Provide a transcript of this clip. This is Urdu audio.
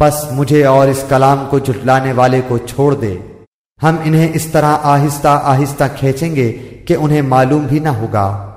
پس مجھے اور اس کلام کو جھٹلانے والے کو چھوڑ دے۔ ہم انہیں اس طرح آہستہ آہستہ کھینچیں گے کہ انہیں معلوم بھی نہ ہوگا۔